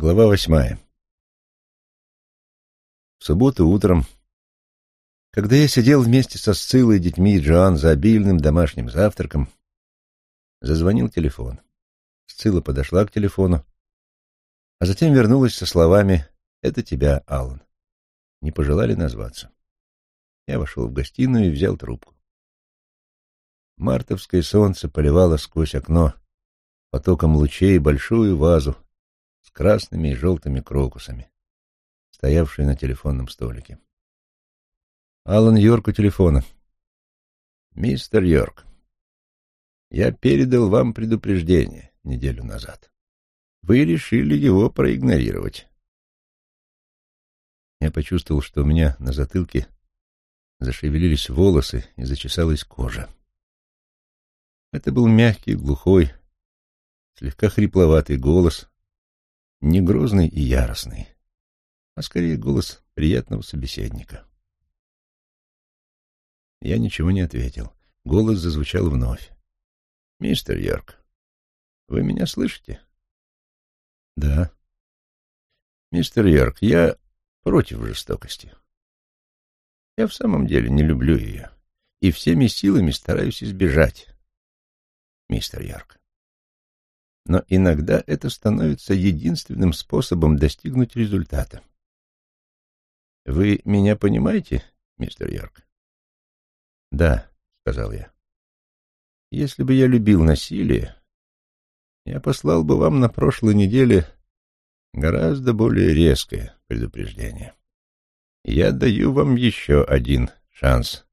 Глава восьмая. В субботу утром, когда я сидел вместе со Сциллой, детьми и Джоан за обильным домашним завтраком, зазвонил телефон. Сцилла подошла к телефону, а затем вернулась со словами «Это тебя, Аллан». Не пожелали назваться. Я вошел в гостиную и взял трубку. Мартовское солнце поливало сквозь окно потоком лучей большую вазу с красными и желтыми крокусами, стоявшие на телефонном столике. Алан Йорк у телефона. «Мистер Йорк, я передал вам предупреждение неделю назад. Вы решили его проигнорировать». Я почувствовал, что у меня на затылке зашевелились волосы и зачесалась кожа. Это был мягкий, глухой, слегка хрипловатый голос, не грозный и яростный, а скорее голос приятного собеседника. Я ничего не ответил. Голос зазвучал вновь. «Мистер Йорк, вы меня слышите?» «Да». «Мистер Йорк, я против жестокости. Я в самом деле не люблю ее и всеми силами стараюсь избежать, мистер Йорк. Но иногда это становится единственным способом достигнуть результата. Вы меня понимаете, мистер Йорк? Да, сказал я. Если бы я любил насилие, я послал бы вам на прошлой неделе гораздо более резкое предупреждение. Я даю вам еще один шанс,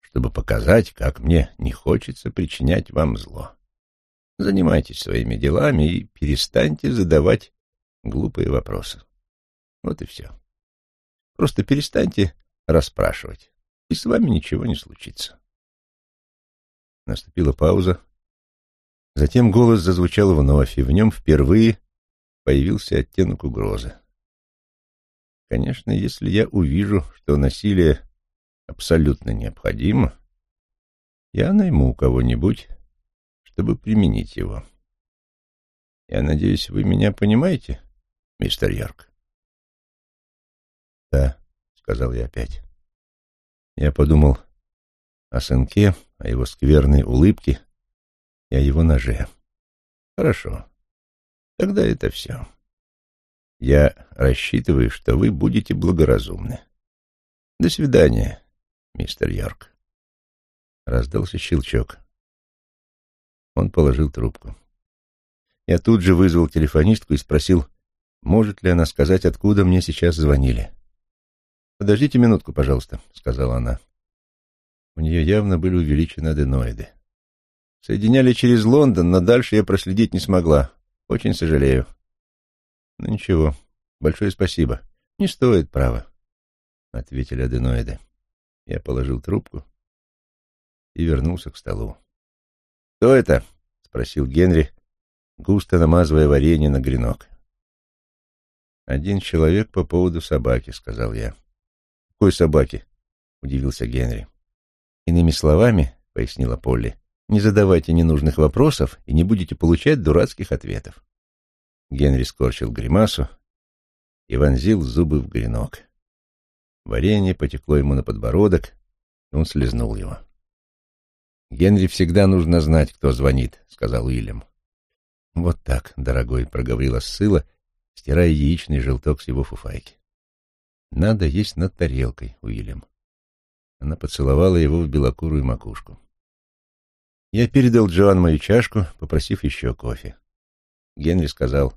чтобы показать, как мне не хочется причинять вам зло. Занимайтесь своими делами и перестаньте задавать глупые вопросы. Вот и все. Просто перестаньте расспрашивать, и с вами ничего не случится. Наступила пауза. Затем голос зазвучал вновь, и в нем впервые появился оттенок угрозы. Конечно, если я увижу, что насилие абсолютно необходимо, я найму кого-нибудь чтобы применить его. Я надеюсь, вы меня понимаете, мистер Йорк? Да, сказал я опять. Я подумал о сынке, о его скверной улыбке и о его ноже. Хорошо. Тогда это все. Я рассчитываю, что вы будете благоразумны. До свидания, мистер Йорк. Раздался щелчок. Он положил трубку. Я тут же вызвал телефонистку и спросил, может ли она сказать, откуда мне сейчас звонили. «Подождите минутку, пожалуйста», — сказала она. У нее явно были увеличены аденоиды. Соединяли через Лондон, но дальше я проследить не смогла. Очень сожалею. Ну ничего, большое спасибо. Не стоит, право, — ответили аденоиды. Я положил трубку и вернулся к столу. «Кто это?» — спросил Генри, густо намазывая варенье на гренок. «Один человек по поводу собаки», — сказал я. «Какой собаки?» — удивился Генри. «Иными словами», — пояснила Полли, — «не задавайте ненужных вопросов и не будете получать дурацких ответов». Генри скорчил гримасу и вонзил зубы в гренок. Варенье потекло ему на подбородок, и он слезнул его. «Генри всегда нужно знать, кто звонит», — сказал Уильям. «Вот так, дорогой», — проговорила Ссыла, стирая яичный желток с его фуфайки. «Надо есть над тарелкой, Уильям». Она поцеловала его в белокурую макушку. Я передал Джоан мою чашку, попросив еще кофе. Генри сказал,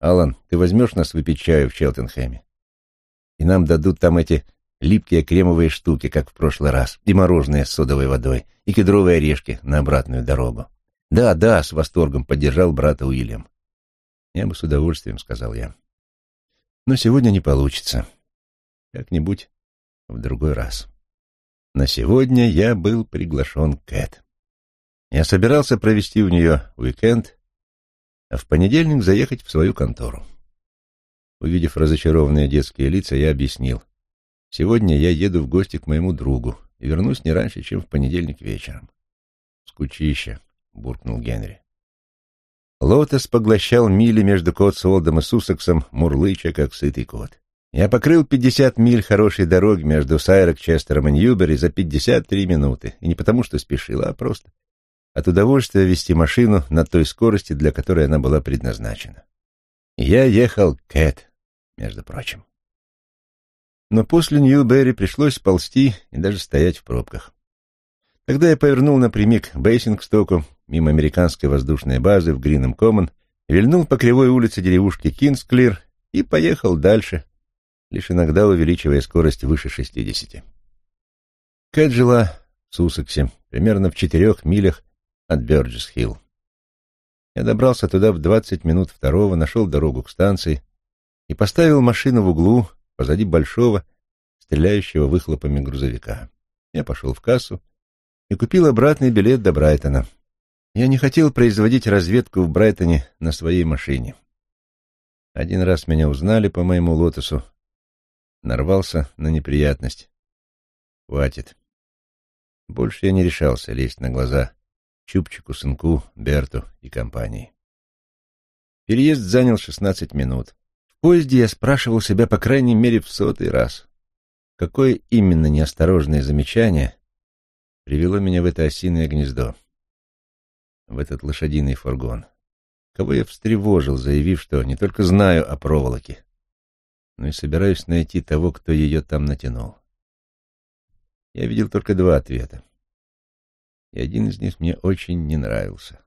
«Алан, ты возьмешь нас выпить чаю в Челтенхэме? И нам дадут там эти липкие кремовые штуки, как в прошлый раз, и мороженое с содовой водой, и кедровые орешки на обратную дорогу. «Да, да», — с восторгом поддержал брата Уильям. «Я бы с удовольствием», — сказал я. «Но сегодня не получится. Как-нибудь в другой раз». На сегодня я был приглашен Кэт. Я собирался провести у нее уикенд, а в понедельник заехать в свою контору. Увидев разочарованные детские лица, я объяснил — Сегодня я еду в гости к моему другу и вернусь не раньше, чем в понедельник вечером. — Скучище, — буркнул Генри. Лотос поглощал мили между Котсуолдом и Суссексом, мурлыча, как сытый кот. Я покрыл пятьдесят миль хорошей дороги между Сайрок-Честером и Ньюбери за пятьдесят три минуты. И не потому, что спешил, а просто от удовольствия вести машину на той скорости, для которой она была предназначена. я ехал Кэт, между прочим. Но после Ньюберри пришлось ползти и даже стоять в пробках. Тогда я повернул напрямик к Бейсингстоку, мимо американской воздушной базы в Гринэм Коммон, вильнул по кривой улице деревушки Кинсклир и поехал дальше, лишь иногда увеличивая скорость выше шестидесяти. Кэт жила в Сассексе, примерно в четырех милях от Бёрджес-Хилл. Я добрался туда в двадцать минут второго, нашел дорогу к станции и поставил машину в углу позади большого, стреляющего выхлопами грузовика. Я пошел в кассу и купил обратный билет до Брайтона. Я не хотел производить разведку в Брайтоне на своей машине. Один раз меня узнали по моему лотосу, нарвался на неприятность. Хватит. Больше я не решался лезть на глаза Чупчику, сынку, Берту и компании. Переезд занял шестнадцать минут. Поезде я спрашивал себя по крайней мере в сотый раз, какое именно неосторожное замечание привело меня в это осиное гнездо, в этот лошадиный фургон. Кого я встревожил, заявив, что не только знаю о проволоке, но и собираюсь найти того, кто ее там натянул. Я видел только два ответа, и один из них мне очень не нравился.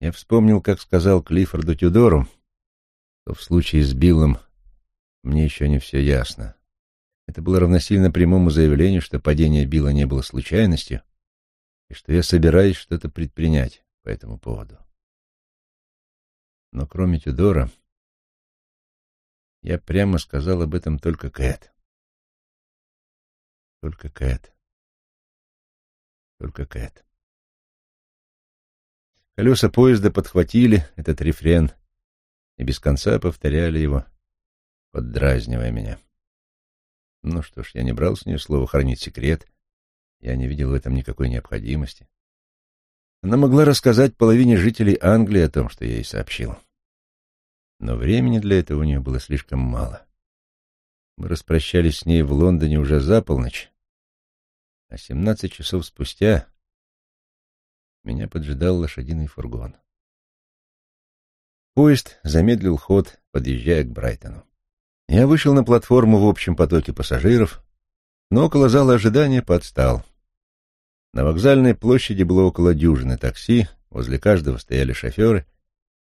Я вспомнил, как сказал Клиффорду Тюдору, что в случае с Биллом мне еще не все ясно. Это было равносильно прямому заявлению, что падение Билла не было случайностью, и что я собираюсь что-то предпринять по этому поводу. Но кроме Тюдора, я прямо сказал об этом только Кэт. Только Кэт. Только Кэт. Колеса поезда подхватили этот рефрен и без конца повторяли его, поддразнивая меня. Ну что ж, я не брал с нее слово хранить секрет. Я не видел в этом никакой необходимости. Она могла рассказать половине жителей Англии о том, что я ей сообщил. Но времени для этого у нее было слишком мало. Мы распрощались с ней в Лондоне уже за полночь, а семнадцать часов спустя меня поджидал лошадиный фургон. Поезд замедлил ход, подъезжая к Брайтону. Я вышел на платформу в общем потоке пассажиров, но около зала ожидания подстал. На вокзальной площади было около дюжины такси, возле каждого стояли шоферы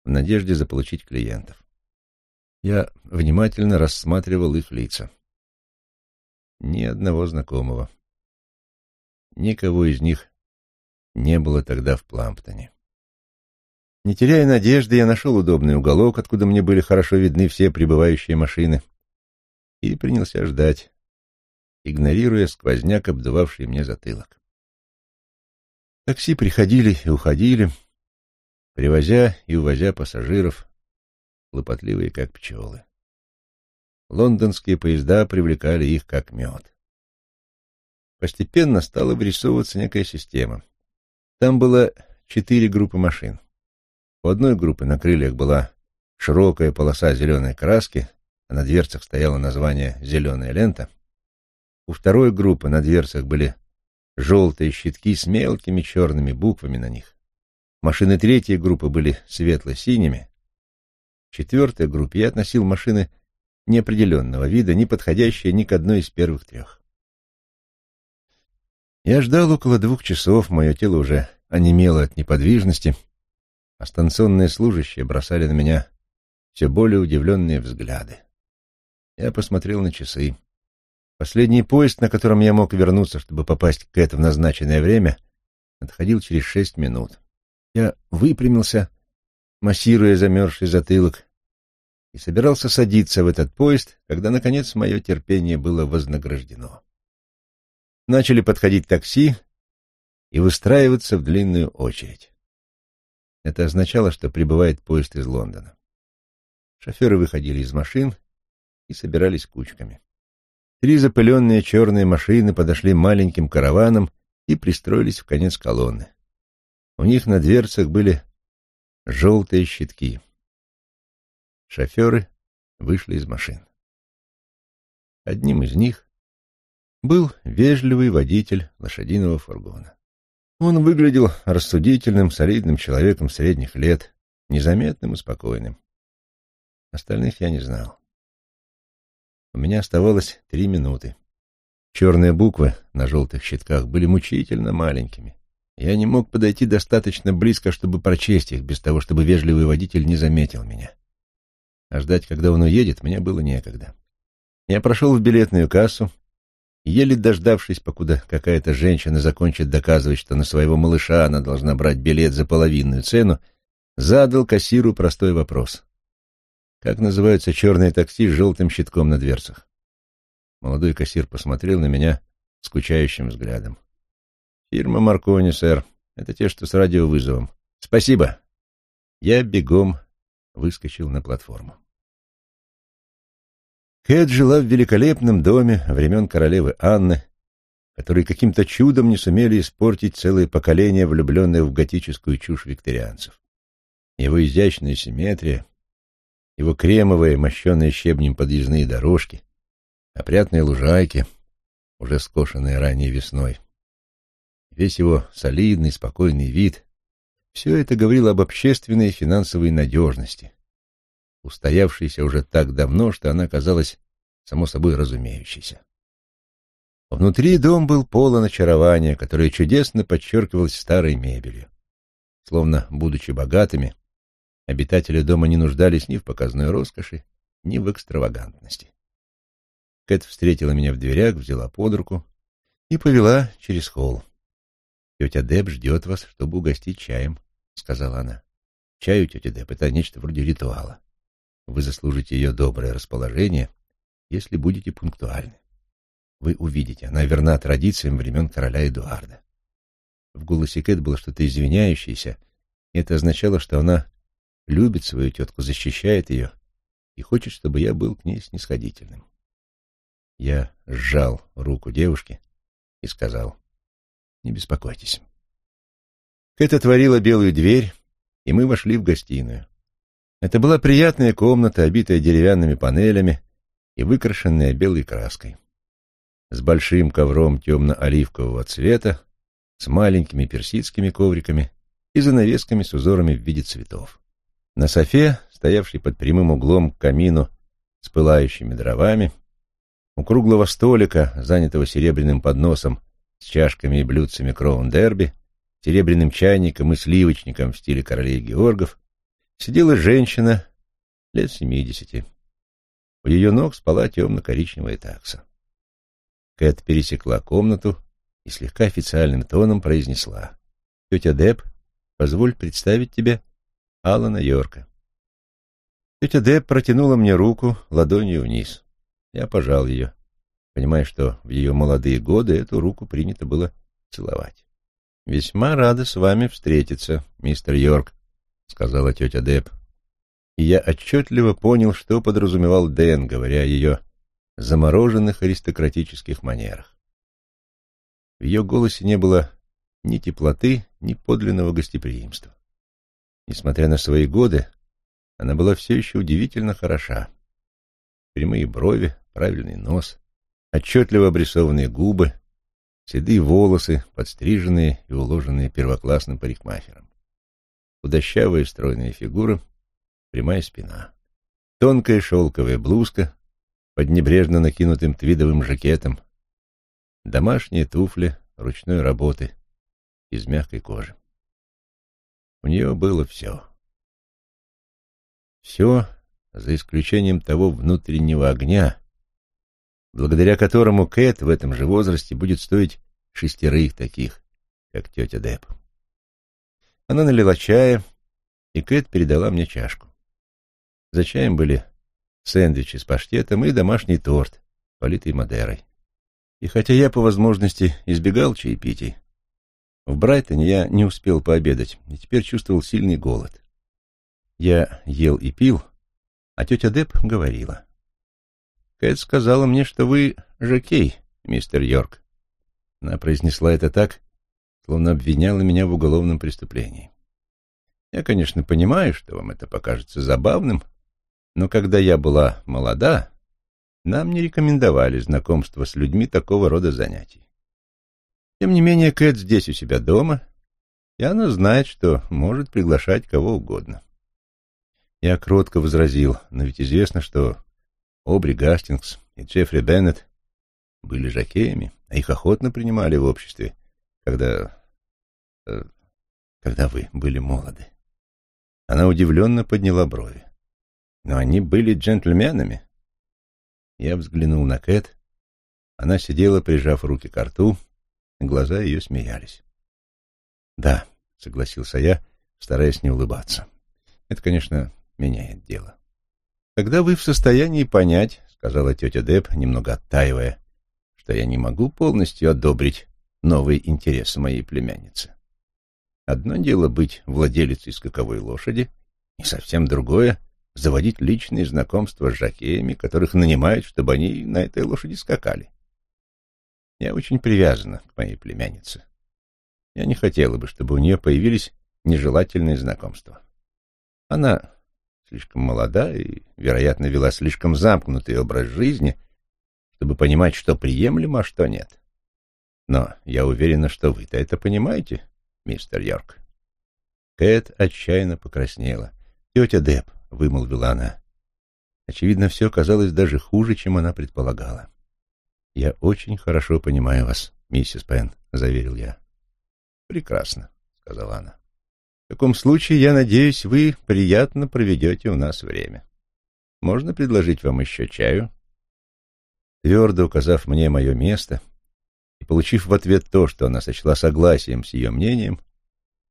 в надежде заполучить клиентов. Я внимательно рассматривал их лица. Ни одного знакомого. Никого из них не было тогда в Пламптоне. Не теряя надежды, я нашел удобный уголок, откуда мне были хорошо видны все прибывающие машины, и принялся ждать, игнорируя сквозняк, обдувавший мне затылок. Такси приходили и уходили, привозя и увозя пассажиров, хлопотливые как пчелы. Лондонские поезда привлекали их как мед. Постепенно стала вырисовываться некая система. Там было четыре группы машин. У одной группы на крыльях была широкая полоса зеленой краски, а на дверцах стояло название «Зеленая лента». У второй группы на дверцах были желтые щитки с мелкими черными буквами на них. Машины третьей группы были светло-синими. В четвертой группе я относил машины неопределенного вида, не подходящие ни к одной из первых трех. Я ждал около двух часов, мое тело уже онемело от неподвижности, а станционные служащие бросали на меня все более удивленные взгляды. Я посмотрел на часы. Последний поезд, на котором я мог вернуться, чтобы попасть к Кэт в назначенное время, отходил через шесть минут. Я выпрямился, массируя замерзший затылок, и собирался садиться в этот поезд, когда, наконец, мое терпение было вознаграждено. Начали подходить такси и выстраиваться в длинную очередь. Это означало, что прибывает поезд из Лондона. Шоферы выходили из машин и собирались кучками. Три запыленные черные машины подошли маленьким караваном и пристроились в конец колонны. У них на дверцах были Желтые щитки. Шоферы вышли из машин. Одним из них был вежливый водитель лошадиного фургона. Он выглядел рассудительным, солидным человеком средних лет, незаметным и спокойным. Остальных я не знал. У меня оставалось три минуты. Черные буквы на желтых щитках были мучительно маленькими. Я не мог подойти достаточно близко, чтобы прочесть их, без того, чтобы вежливый водитель не заметил меня. А ждать, когда он уедет, мне было некогда. Я прошел в билетную кассу, еле дождавшись, покуда какая-то женщина закончит доказывать, что на своего малыша она должна брать билет за половинную цену, задал кассиру простой вопрос. Как называются черные такси с желтым щитком на дверцах? Молодой кассир посмотрел на меня скучающим взглядом. «Фирма Маркони, сэр. Это те, что с радиовызовом. Спасибо». Я бегом выскочил на платформу. Кэт жила в великолепном доме времен королевы Анны, которые каким-то чудом не сумели испортить целое поколение влюбленных в готическую чушь викторианцев. Его изящная симметрия, его кремовые, мощенные щебнем подъездные дорожки, опрятные лужайки, уже скошенные ранней весной. Весь его солидный, спокойный вид — все это говорило об общественной и финансовой надежности, устоявшейся уже так давно, что она казалась само собой разумеющейся. Внутри дом был полон очарования, которое чудесно подчеркивалось старой мебелью. Словно, будучи богатыми, обитатели дома не нуждались ни в показной роскоши, ни в экстравагантности. Кэт встретила меня в дверях, взяла под руку и повела через холл. «Тетя Деб ждет вас, чтобы угостить чаем», — сказала она. «Чай у тети Деб — это нечто вроде ритуала. Вы заслужите ее доброе расположение, если будете пунктуальны. Вы увидите, она верна традициям времен короля Эдуарда». В голосе Кэт было что-то извиняющееся, и это означало, что она любит свою тетку, защищает ее и хочет, чтобы я был к ней снисходительным. Я сжал руку девушки и сказал, «Не беспокойтесь». Кэт отворила белую дверь, и мы вошли в гостиную. Это была приятная комната, обитая деревянными панелями и выкрашенная белой краской. С большим ковром темно-оливкового цвета, с маленькими персидскими ковриками и занавесками с узорами в виде цветов. На софе, стоявшей под прямым углом к камину с пылающими дровами, у круглого столика, занятого серебряным подносом с чашками и блюдцами кроун-дерби, серебряным чайником и сливочником в стиле королей Георгов, сидела женщина лет семидесяти. У ее ног спала темно-коричневая такса. Кэт пересекла комнату и слегка официальным тоном произнесла. «Тетя Деб, позволь представить тебе Алана Йорка». Тетя Деб протянула мне руку ладонью вниз. Я пожал ее, понимая, что в ее молодые годы эту руку принято было целовать. «Весьма рада с вами встретиться, мистер Йорк», — сказала тетя Деб. И я отчетливо понял, что подразумевал Дэн, говоря о ее замороженных аристократических манерах. В ее голосе не было ни теплоты, ни подлинного гостеприимства. Несмотря на свои годы, она была все еще удивительно хороша прямые брови, правильный нос, отчетливо обрисованные губы, седые волосы, подстриженные и уложенные первоклассным парикмахером. Худощавая стройная фигура, прямая спина. Тонкая шелковая блузка под небрежно накинутым твидовым жакетом. Домашние туфли ручной работы из мягкой кожи. У нее было все. Все, за исключением того внутреннего огня, благодаря которому Кэт в этом же возрасте будет стоить шестерых таких, как тетя Деб. Она налила чая, и Кэт передала мне чашку. За чаем были сэндвичи с паштетом и домашний торт, политый Мадерой. И хотя я по возможности избегал чаепитий, в Брайтоне я не успел пообедать и теперь чувствовал сильный голод. Я ел и пил, а тетя Деп говорила. «Кэт сказала мне, что вы жокей, мистер Йорк». Она произнесла это так, словно обвиняла меня в уголовном преступлении. Я, конечно, понимаю, что вам это покажется забавным, но когда я была молода, нам не рекомендовали знакомство с людьми такого рода занятий. Тем не менее, Кэт здесь у себя дома, и она знает, что может приглашать кого угодно. Я кротко возразил, но ведь известно, что Обри Гастингс и Джеффри Беннет были жакеями, а их охотно принимали в обществе, когда... Э, когда вы были молоды. Она удивленно подняла брови. Но они были джентльменами. Я взглянул на Кэт. Она сидела, прижав руки к рту, глаза ее смеялись. «Да», — согласился я, стараясь не улыбаться. «Это, конечно, меняет дело». «Когда вы в состоянии понять», — сказала тетя Деб, немного оттаивая, «что я не могу полностью одобрить новый интерес моей племянницы. Одно дело быть владелицей скаковой лошади, и совсем другое — заводить личные знакомства с жакеями, которых нанимают, чтобы они на этой лошади скакали. Я очень привязана к моей племяннице. Я не хотела бы, чтобы у нее появились нежелательные знакомства. Она слишком молода и, вероятно, вела слишком замкнутый образ жизни, чтобы понимать, что приемлемо, а что нет. Но я уверена, что вы-то это понимаете, мистер Йорк. Кэт отчаянно покраснела. «Тетя Деб», — вымолвила она. Очевидно, все казалось даже хуже, чем она предполагала. «Я очень хорошо понимаю вас, миссис Пен», — заверил я. «Прекрасно», — сказала она. «В таком случае, я надеюсь, вы приятно проведете у нас время. Можно предложить вам еще чаю?» Твердо указав мне мое место получив в ответ то, что она сочла согласием с ее мнением,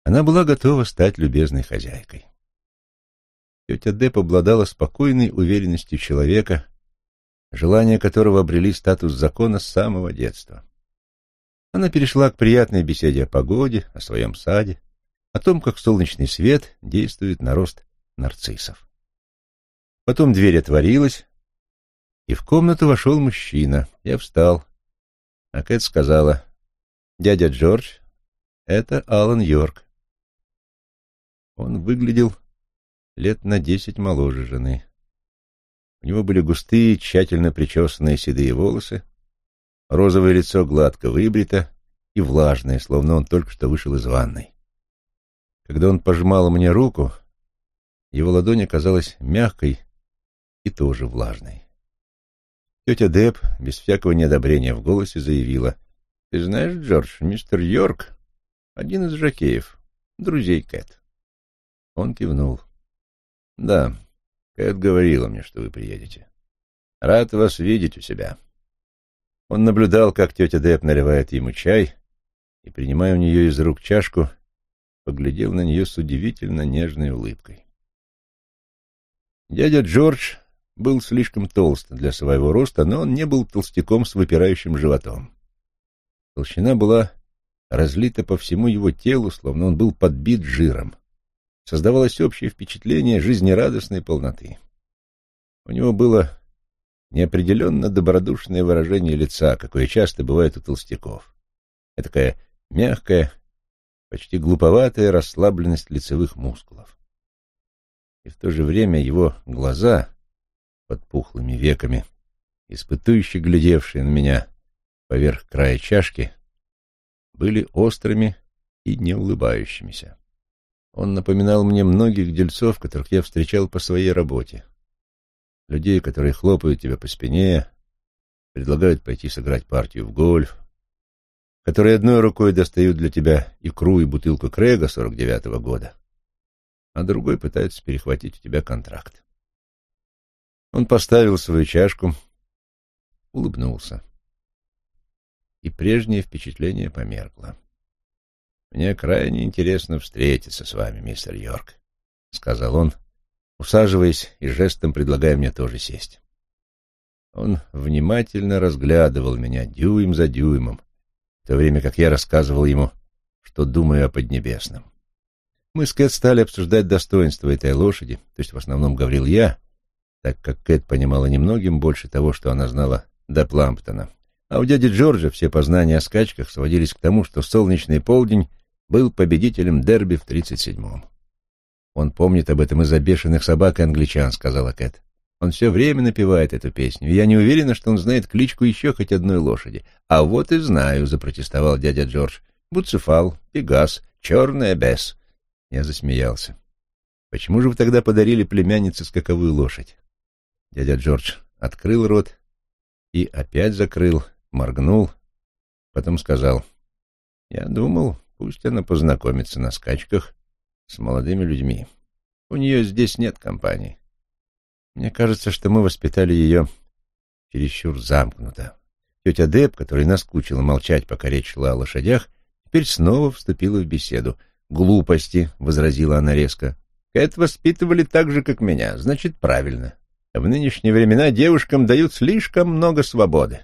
она была готова стать любезной хозяйкой. Тетя Деп обладала спокойной уверенностью человека, желания которого обрели статус закона с самого детства. Она перешла к приятной беседе о погоде, о своем саде, о том, как солнечный свет действует на рост нарциссов. Потом дверь отворилась, и в комнату вошел мужчина. Я встал, а Кэт сказала, «Дядя Джордж, это Алан Йорк». Он выглядел лет на десять моложе жены. У него были густые, тщательно причесанные седые волосы, розовое лицо гладко выбрито и влажное, словно он только что вышел из ванной. Когда он пожимал мне руку, его ладонь оказалась мягкой и тоже влажной. Тетя Деб, без всякого неодобрения в голосе, заявила, «Ты знаешь, Джордж, мистер Йорк — один из жакеев, друзей Кэт». Он кивнул. «Да, Кэт говорила мне, что вы приедете. Рад вас видеть у себя. Он наблюдал, как тетя Деп наливает ему чай, и, принимая у нее из рук чашку, поглядел на нее с удивительно нежной улыбкой. Дядя Джордж был слишком толст для своего роста, но он не был толстяком с выпирающим животом. Толщина была разлита по всему его телу, словно он был подбит жиром создавалось общее впечатление жизнерадостной полноты. У него было неопределенно добродушное выражение лица, какое часто бывает у толстяков. Такая мягкая, почти глуповатая расслабленность лицевых мускулов. И в то же время его глаза под пухлыми веками, испытующе глядевшие на меня поверх края чашки, были острыми и не улыбающимися. Он напоминал мне многих дельцов, которых я встречал по своей работе. Людей, которые хлопают тебя по спине, предлагают пойти сыграть партию в гольф, которые одной рукой достают для тебя икру и бутылку Крэга 49-го года, а другой пытаются перехватить у тебя контракт. Он поставил свою чашку, улыбнулся. И прежнее впечатление померкло. «Мне крайне интересно встретиться с вами, мистер Йорк», — сказал он, усаживаясь и жестом предлагая мне тоже сесть. Он внимательно разглядывал меня дюйм за дюймом, в то время как я рассказывал ему, что думаю о Поднебесном. Мы с Кэт стали обсуждать достоинства этой лошади, то есть в основном говорил я, так как Кэт понимала немногим больше того, что она знала до Пламптона. А у дяди Джорджа все познания о скачках сводились к тому, что солнечный полдень был победителем дерби в 37-м. «Он помнит об этом из-за бешеных собак и англичан», — сказала Кэт. «Он все время напевает эту песню, я не уверена, что он знает кличку еще хоть одной лошади». «А вот и знаю», — запротестовал дядя Джордж. «Буцефал, Пегас, Черная Бесс». Я засмеялся. «Почему же вы тогда подарили племяннице скаковую лошадь?» Дядя Джордж открыл рот и опять закрыл, моргнул, потом сказал, «Я думал, пусть она познакомится на скачках с молодыми людьми. У нее здесь нет компании. Мне кажется, что мы воспитали ее чересчур замкнуто. Тетя Деб, которой наскучило молчать, пока речь шла о лошадях, теперь снова вступила в беседу. «Глупости», — возразила она резко. «Кэт воспитывали так же, как меня, значит, правильно. В нынешние времена девушкам дают слишком много свободы.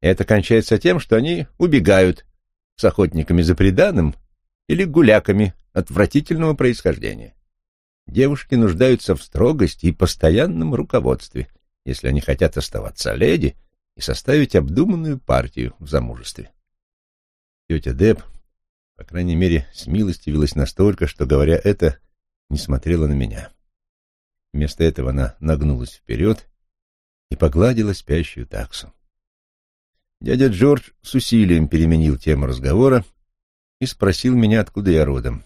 Это кончается тем, что они убегают с охотниками за преданным или гуляками отвратительного происхождения. Девушки нуждаются в строгости и постоянном руководстве, если они хотят оставаться леди и составить обдуманную партию в замужестве. Тетя Деб, по крайней мере, смилостивилась настолько, что, говоря это, не смотрела на меня. Вместо этого она нагнулась вперед и погладила спящую таксу. Дядя Джордж с усилием переменил тему разговора и спросил меня, откуда я родом.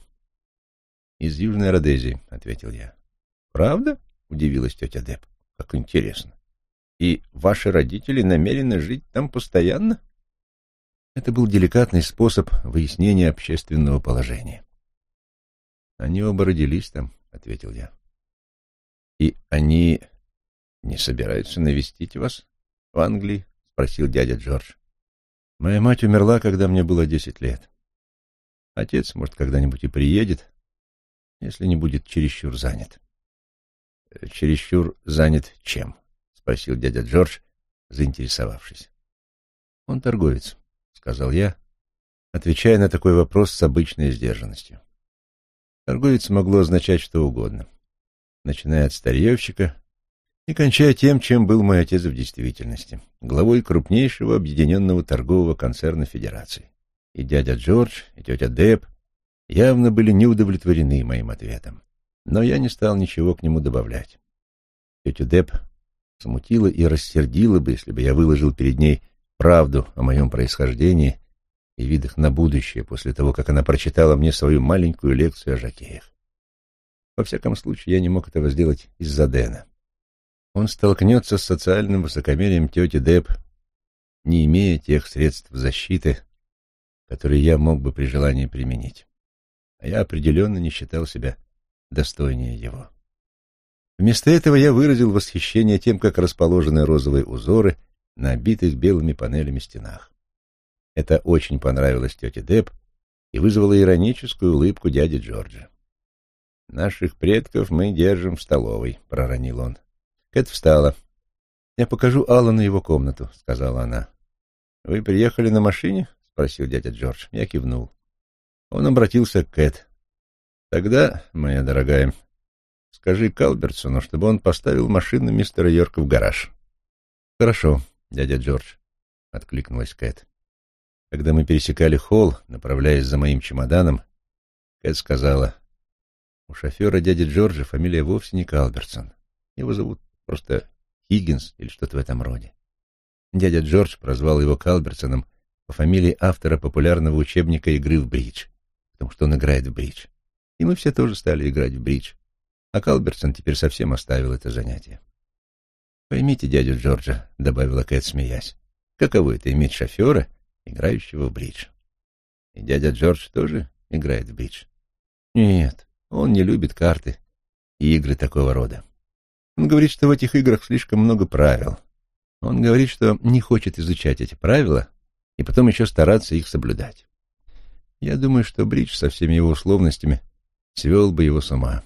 «Из Южной Родезии», — ответил я. «Правда?» — удивилась тетя Деб. «Как интересно. И ваши родители намерены жить там постоянно?» Это был деликатный способ выяснения общественного положения. «Они оба родились там», — ответил я. «И они не собираются навестить вас в Англии?» — спросил дядя Джордж. «Моя мать умерла, когда мне было десять лет. Отец, может, когда-нибудь и приедет, если не будет чересчур занят». «Чересчур занят чем?» — спросил дядя Джордж, заинтересовавшись. «Он торговец», — сказал я, отвечая на такой вопрос с обычной сдержанностью. Торговец могло означать что угодно начиная от старьевщика и кончая тем, чем был мой отец в действительности, главой крупнейшего объединенного торгового концерна Федерации. И дядя Джордж, и тетя Деб явно были неудовлетворены моим ответом, но я не стал ничего к нему добавлять. Тетю Деб смутила и рассердила бы, если бы я выложил перед ней правду о моем происхождении и видах на будущее после того, как она прочитала мне свою маленькую лекцию о жакеях. Во всяком случае, я не мог этого сделать из-за Дэна. Он столкнется с социальным высокомерием тети Деб, не имея тех средств защиты, которые я мог бы при желании применить. А я определенно не считал себя достойнее его. Вместо этого я выразил восхищение тем, как расположены розовые узоры на обитых белыми панелями стенах. Это очень понравилось тете Деб и вызвало ироническую улыбку дяди Джорджа. «Наших предков мы держим в столовой», — проронил он. Кэт встала. «Я покажу Аллану его комнату», — сказала она. «Вы приехали на машине?» — спросил дядя Джордж. Я кивнул. Он обратился к Кэт. «Тогда, моя дорогая, скажи Калбертсону, чтобы он поставил машину мистера Йорка в гараж». «Хорошо, дядя Джордж», — откликнулась Кэт. Когда мы пересекали холл, направляясь за моим чемоданом, Кэт сказала, у шофера дяди Джорджа фамилия вовсе не Калбертсон. Его зовут просто Хиггинс или что-то в этом роде. Дядя Джордж прозвал его Калбертсоном по фамилии автора популярного учебника игры в бридж, потому что он играет в бридж. И мы все тоже стали играть в бридж. А Калбертсон теперь совсем оставил это занятие. «Поймите, дядю Джорджа», — добавила Кэт, смеясь, — «каково это иметь шофера, играющего в бридж?» «И дядя Джордж тоже играет в бридж?» «Нет, он не любит карты и игры такого рода. Он говорит, что в этих играх слишком много правил. Он говорит, что не хочет изучать эти правила и потом еще стараться их соблюдать. Я думаю, что бридж со всеми его условностями свел бы его с ума.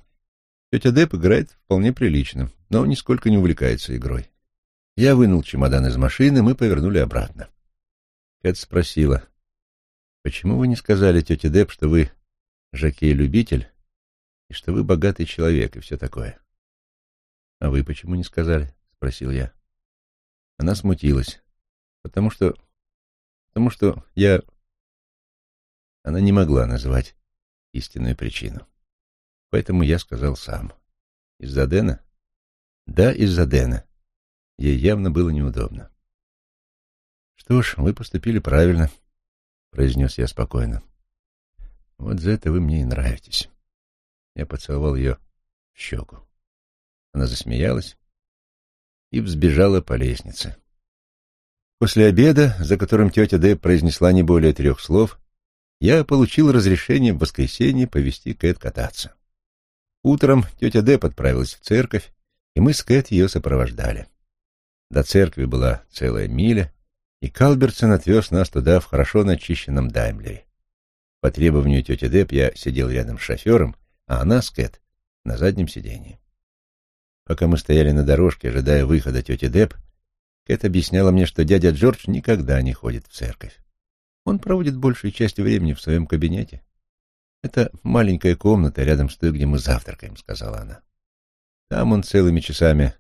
Тетя Деп играет вполне прилично, но нисколько не увлекается игрой. Я вынул чемодан из машины, мы повернули обратно. Кэт спросила, «Почему вы не сказали тете Деп, что вы жокей-любитель и что вы богатый человек и все такое. — А вы почему не сказали? — спросил я. Она смутилась, потому что... потому что я... Она не могла назвать истинную причину. Поэтому я сказал сам. Из-за Дэна? Да, из-за Дэна. Ей явно было неудобно. Что ж, вы поступили правильно, произнес я спокойно. Вот за это вы мне и нравитесь. Я поцеловал ее в щеку. Она засмеялась и взбежала по лестнице. После обеда, за которым тетя Д произнесла не более трех слов, я получил разрешение в воскресенье повести Кэт кататься. Утром тетя Д отправилась в церковь, и мы с Кэт ее сопровождали. До церкви была целая миля, и Калбертсон отвез нас туда в хорошо начищенном Даймлере. По требованию тети Деп я сидел рядом с шофером, а она с Кэт на заднем сиденье. Пока мы стояли на дорожке, ожидая выхода тети Деп, Кэт объясняла мне, что дядя Джордж никогда не ходит в церковь. Он проводит большую часть времени в своем кабинете. «Это маленькая комната рядом с той, где мы завтракаем», — сказала она. «Там он целыми часами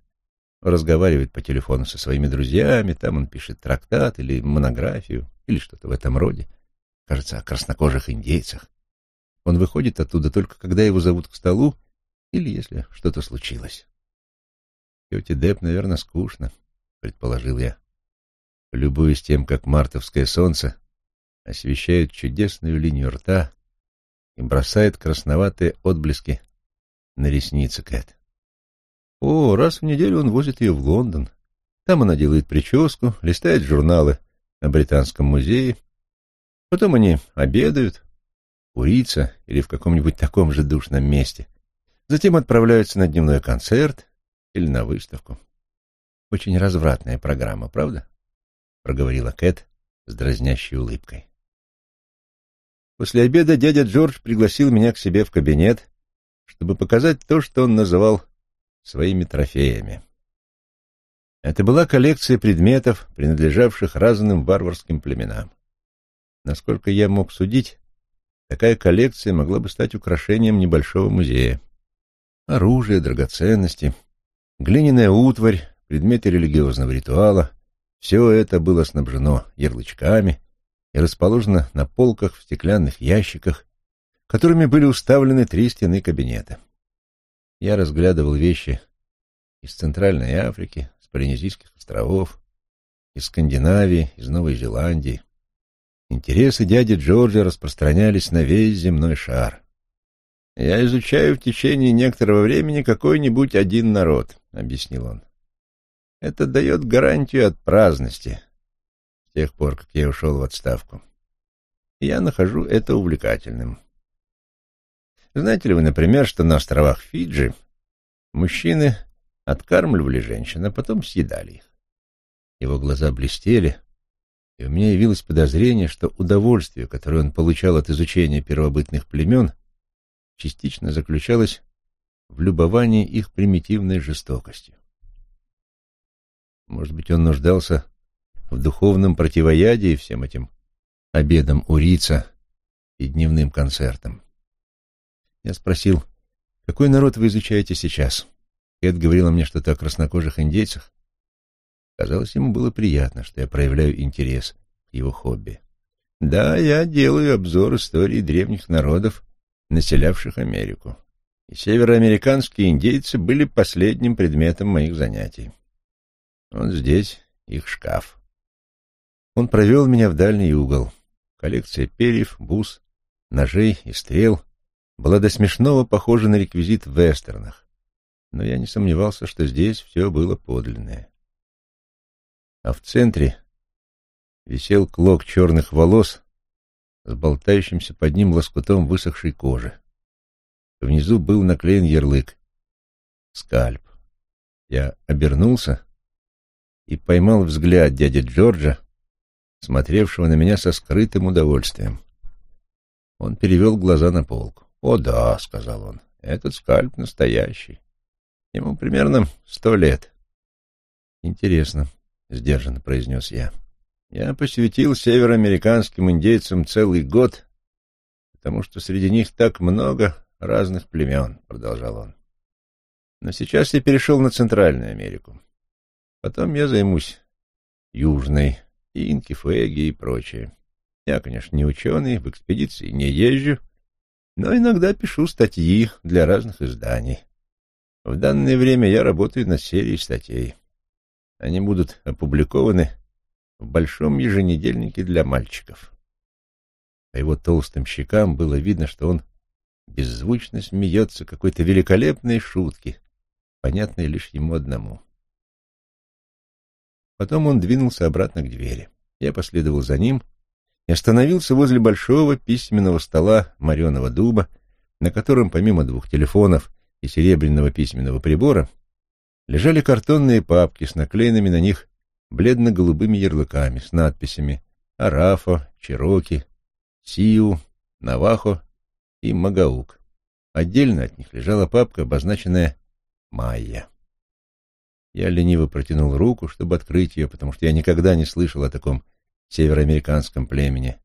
разговаривает по телефону со своими друзьями, там он пишет трактат или монографию, или что-то в этом роде. Кажется, о краснокожих индейцах. Он выходит оттуда только когда его зовут к столу или если что-то случилось. Тете Деп, наверное, скучно. — предположил я, любуясь тем, как мартовское солнце освещает чудесную линию рта и бросает красноватые отблески на ресницы Кэт. О, раз в неделю он возит ее в Лондон. Там она делает прическу, листает журналы о Британском музее. Потом они обедают, куриться или в каком-нибудь таком же душном месте. Затем отправляются на дневной концерт или на выставку. Очень развратная программа, правда? Проговорила Кэт с дразнящей улыбкой. После обеда дядя Джордж пригласил меня к себе в кабинет, чтобы показать то, что он называл своими трофеями. Это была коллекция предметов, принадлежавших разным варварским племенам. Насколько я мог судить, такая коллекция могла бы стать украшением небольшого музея. Оружие, драгоценности, глиняная утварь, предметы религиозного ритуала, все это было снабжено ярлычками и расположено на полках в стеклянных ящиках, которыми были уставлены три стены кабинета. Я разглядывал вещи из Центральной Африки, с Полинезийских островов, из Скандинавии, из Новой Зеландии. Интересы дяди Джорджа распространялись на весь земной шар. «Я изучаю в течение некоторого времени какой-нибудь один народ», — объяснил он. Это дает гарантию от праздности с тех пор, как я ушел в отставку. И я нахожу это увлекательным. Знаете ли вы, например, что на островах Фиджи мужчины откармливали женщин, а потом съедали их? Его глаза блестели, и у меня явилось подозрение, что удовольствие, которое он получал от изучения первобытных племен, частично заключалось в любовании их примитивной жестокостью. Может быть, он нуждался в духовном противоядии всем этим обедам у Рица и дневным концертам. Я спросил, какой народ вы изучаете сейчас? Кэт говорила мне что-то о краснокожих индейцах. Казалось, ему было приятно, что я проявляю интерес к его хобби. Да, я делаю обзор истории древних народов, населявших Америку. И североамериканские индейцы были последним предметом моих занятий. Вот здесь их шкаф. Он провел меня в дальний угол. Коллекция перьев, бус, ножей и стрел была до смешного похожа на реквизит в вестернах, но я не сомневался, что здесь все было подлинное. А в центре висел клок черных волос с болтающимся под ним лоскутом высохшей кожи. Внизу был наклеен ярлык «Скальп». Я обернулся и поймал взгляд дяди Джорджа, смотревшего на меня со скрытым удовольствием. Он перевел глаза на полку. «О да», — сказал он, — «этот скальп настоящий. Ему примерно сто лет». «Интересно», — сдержанно произнес я. «Я посвятил североамериканским индейцам целый год, потому что среди них так много разных племен», — продолжал он. «Но сейчас я перешел на Центральную Америку. Потом я займусь Южной, Инки, Феги и прочее. Я, конечно, не ученый, в экспедиции не езжу, Но иногда пишу статьи для разных изданий. В данное время я работаю над серией статей. Они будут опубликованы в большом еженедельнике для мальчиков. По его толстым щекам было видно, что он беззвучно смеется какой-то великолепной шутки, понятной лишь ему одному. Потом он двинулся обратно к двери. Я последовал за ним и остановился возле большого письменного стола мореного дуба, на котором помимо двух телефонов и серебряного письменного прибора лежали картонные папки с наклеенными на них бледно-голубыми ярлыками с надписями «Арафо», «Чироки», «Сиу», «Навахо» и «Магаук». Отдельно от них лежала папка, обозначенная «Майя». Я лениво протянул руку, чтобы открыть ее, потому что я никогда не слышал о таком североамериканском племени.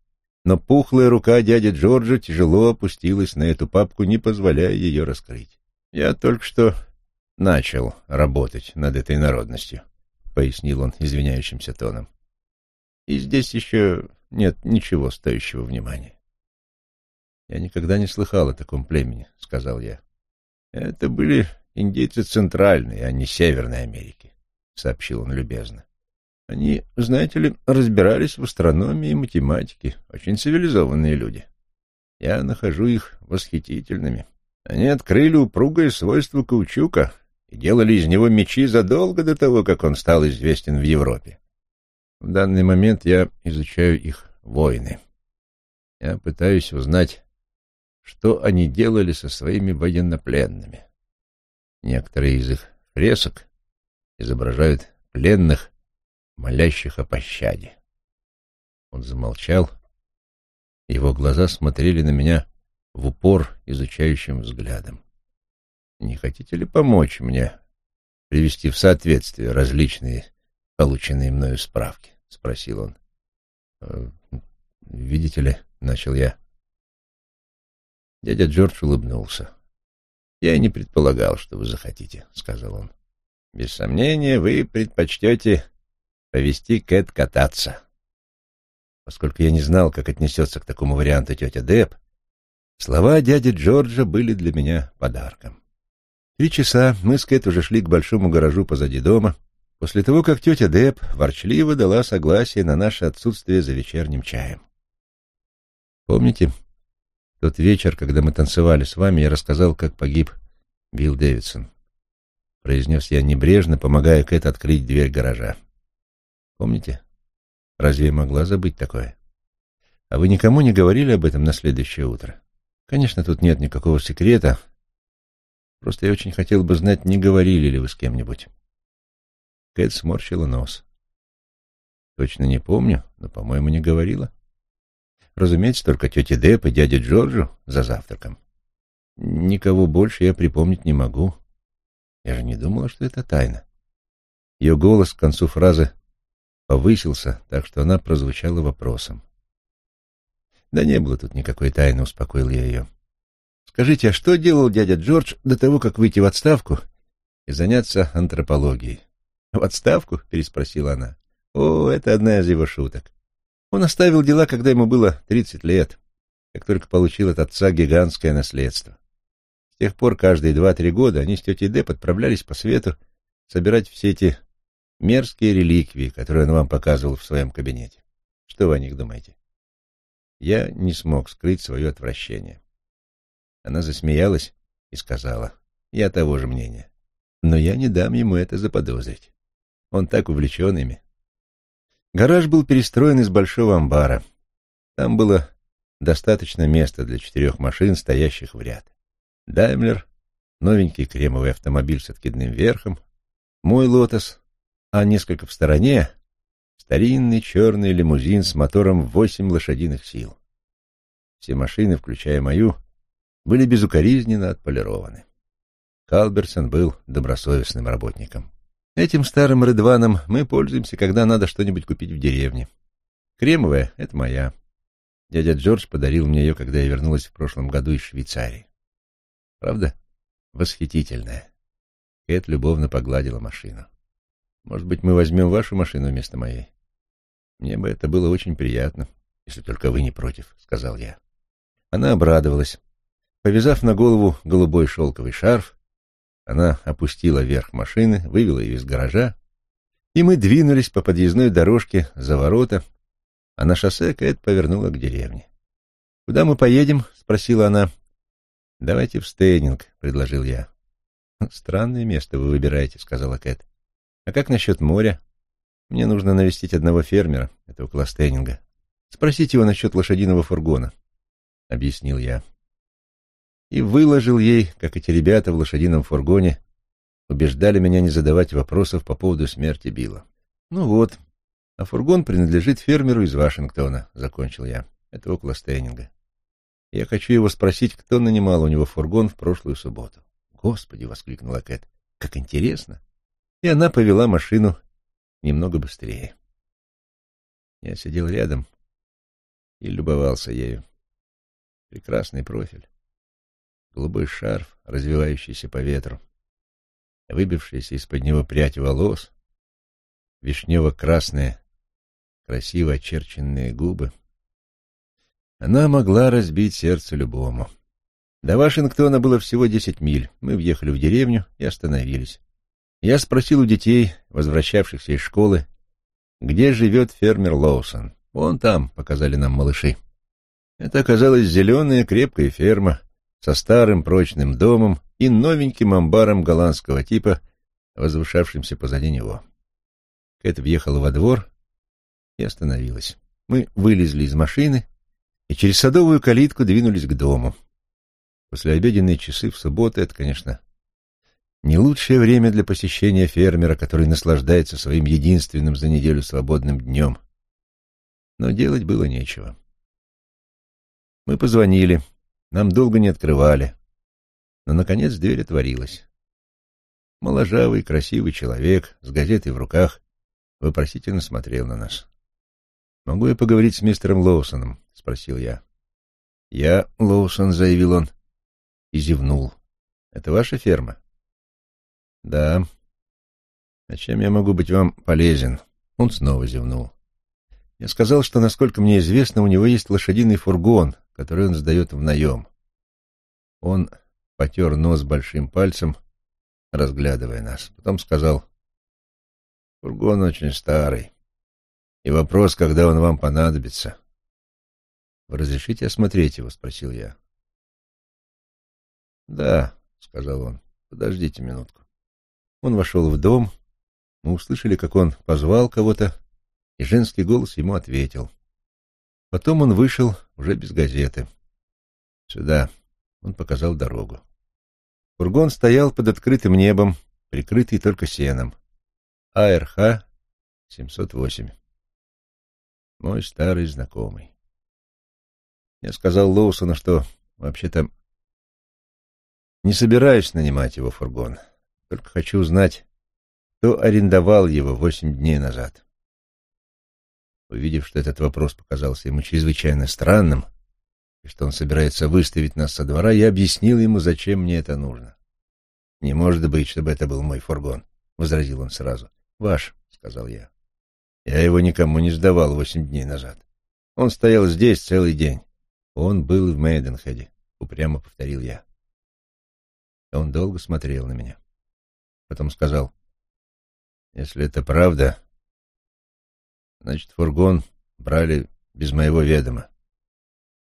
Но пухлая рука дяди Джорджа тяжело опустилась на эту папку, не позволяя ее раскрыть. Я только что начал работать над этой народностью, — пояснил он извиняющимся тоном. И здесь еще нет ничего стоящего внимания. Я никогда не слыхал о таком племени, — сказал я. Это были индейцы Центральной, а не Северной Америки, — сообщил он любезно. Они, знаете ли, разбирались в астрономии и математике, очень цивилизованные люди. Я нахожу их восхитительными. Они открыли упругое свойство каучука и делали из него мечи задолго до того, как он стал известен в Европе. В данный момент я изучаю их войны. Я пытаюсь узнать, что они делали со своими военнопленными. Некоторые из их фресок изображают пленных, молящих о пощаде. Он замолчал, его глаза смотрели на меня в упор изучающим взглядом. «Не хотите ли помочь мне привести в соответствие различные полученные мною справки?» — спросил он. «Э, «Видите ли», — начал я. Дядя Джордж улыбнулся. «Я не предполагал, что вы захотите», — сказал он. «Без сомнения, вы предпочтете повести Кэт кататься». Поскольку я не знал, как отнесется к такому варианту тетя Деб, слова дяди Джорджа были для меня подарком. Три часа мы с Кэт уже шли к большому гаражу позади дома, после того, как тетя Деб ворчливо дала согласие на наше отсутствие за вечерним чаем. Помните, тот вечер, когда мы танцевали с вами, я рассказал, как погиб Билл Дэвидсон. Произнес я небрежно, помогая Кэт открыть дверь гаража. Помните? Разве я могла забыть такое? А вы никому не говорили об этом на следующее утро? Конечно, тут нет никакого секрета. Просто я очень хотел бы знать, не говорили ли вы с кем-нибудь. Кэт сморщила нос. Точно не помню, но, по-моему, не говорила. Разумеется, только тете Деп и дяде Джорджу за завтраком. Никого больше я припомнить не могу. Я же не думала, что это тайна. Ее голос к концу фразы повысился, так что она прозвучала вопросом. Да не было тут никакой тайны, успокоил я ее. Скажите, а что делал дядя Джордж до того, как выйти в отставку и заняться антропологией? В отставку? переспросила она. О, это одна из его шуток. Он оставил дела, когда ему было тридцать лет, как только получил от отца гигантское наследство. С тех пор каждые два-три года они с тетей Деп отправлялись по свету собирать все эти мерзкие реликвии, которые он вам показывал в своем кабинете. Что вы о них думаете? Я не смог скрыть свое отвращение. Она засмеялась и сказала, я того же мнения. Но я не дам ему это заподозрить. Он так увлечен ими. Гараж был перестроен из большого амбара. Там было достаточно места для четырех машин, стоящих в ряд. Даймлер, новенький кремовый автомобиль с откидным верхом, мой «Лотос», а несколько в стороне старинный черный лимузин с мотором в восемь лошадиных сил. Все машины, включая мою, были безукоризненно отполированы. Калберсон был добросовестным работником. Этим старым Редваном мы пользуемся, когда надо что-нибудь купить в деревне. Кремовая — это моя. Дядя Джордж подарил мне ее, когда я вернулась в прошлом году из Швейцарии. Правда? Восхитительная. Кэт любовно погладила машину. Может быть, мы возьмем вашу машину вместо моей? Мне бы это было очень приятно, если только вы не против, — сказал я. Она обрадовалась. Повязав на голову голубой шелковый шарф, она опустила верх машины, вывела ее из гаража, и мы двинулись по подъездной дорожке за ворота, а на шоссе Кэт повернула к деревне. «Куда мы поедем?» — спросила она. «Давайте в Стейнинг», — предложил я. «Странное место вы выбираете», — сказала Кэт. «А как насчет моря? Мне нужно навестить одного фермера, это около Стейнинга. Спросите его насчет лошадиного фургона», — объяснил я. И выложил ей, как эти ребята в лошадином фургоне, убеждали меня не задавать вопросов по поводу смерти Билла. «Ну вот, а фургон принадлежит фермеру из Вашингтона», — закончил я. Это около Стейнинга. Я хочу его спросить, кто нанимал у него фургон в прошлую субботу. «Господи!» — воскликнула Кэт. «Как интересно!» И она повела машину немного быстрее. Я сидел рядом и любовался ею. Прекрасный профиль. Голубой шарф, развивающийся по ветру. Выбившаяся из-под него прядь волос. Вишнево-красные, красиво очерченные губы — она могла разбить сердце любому. До Вашингтона было всего десять миль. Мы въехали в деревню и остановились. Я спросил у детей, возвращавшихся из школы, где живет фермер Лоусон. Вон там, показали нам малыши. Это оказалась зеленая крепкая ферма со старым прочным домом и новеньким амбаром голландского типа, возвышавшимся позади него. Кэт въехала во двор и остановилась. Мы вылезли из машины и через садовую калитку двинулись к дому. Послеобеденные часы в субботу — это, конечно, не лучшее время для посещения фермера, который наслаждается своим единственным за неделю свободным днем. Но делать было нечего. Мы позвонили, нам долго не открывали, но, наконец, дверь отворилась. Моложавый, красивый человек с газетой в руках вопросительно смотрел на нас. «Могу я поговорить с мистером Лоусоном?» — спросил я. «Я Лоусон», — заявил он и зевнул. «Это ваша ферма?» «Да». «А чем я могу быть вам полезен?» Он снова зевнул. Я сказал, что, насколько мне известно, у него есть лошадиный фургон, который он сдает в наем. Он потер нос большим пальцем, разглядывая нас. Потом сказал, «Фургон очень старый. И вопрос, когда он вам понадобится. «Вы разрешите осмотреть его?» — спросил я. «Да», — сказал он. «Подождите минутку». Он вошел в дом. Мы услышали, как он позвал кого-то, и женский голос ему ответил. Потом он вышел уже без газеты. «Сюда», — он показал дорогу. Фургон стоял под открытым небом, прикрытый только сеном. АРХ 708 мой старый знакомый. Я сказал Лоусону, что вообще-то не собираюсь нанимать его фургон, только хочу узнать, кто арендовал его восемь дней назад. Увидев, что этот вопрос показался ему чрезвычайно странным, и что он собирается выставить нас со двора, я объяснил ему, зачем мне это нужно. «Не может быть, чтобы это был мой фургон», — возразил он сразу. «Ваш», — сказал я. Я его никому не сдавал восемь дней назад. Он стоял здесь целый день. Он был в Мейденхеде, упрямо повторил я. Он долго смотрел на меня. Потом сказал, если это правда, значит, фургон брали без моего ведома.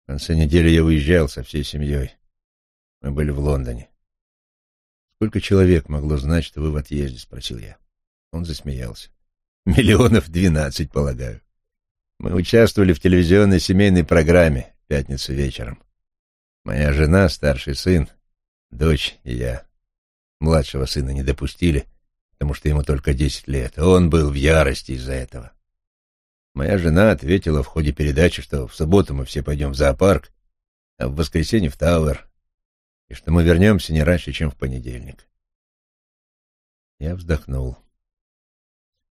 В конце недели я уезжал со всей семьей. Мы были в Лондоне. «Сколько человек могло знать, что вы в отъезде?» — спросил я. Он засмеялся. Миллионов двенадцать, полагаю. Мы участвовали в телевизионной семейной программе пятницу вечером. Моя жена, старший сын, дочь и я. Младшего сына не допустили, потому что ему только десять лет. Он был в ярости из-за этого. Моя жена ответила в ходе передачи, что в субботу мы все пойдем в зоопарк, а в воскресенье в Тауэр, и что мы вернемся не раньше, чем в понедельник. Я вздохнул.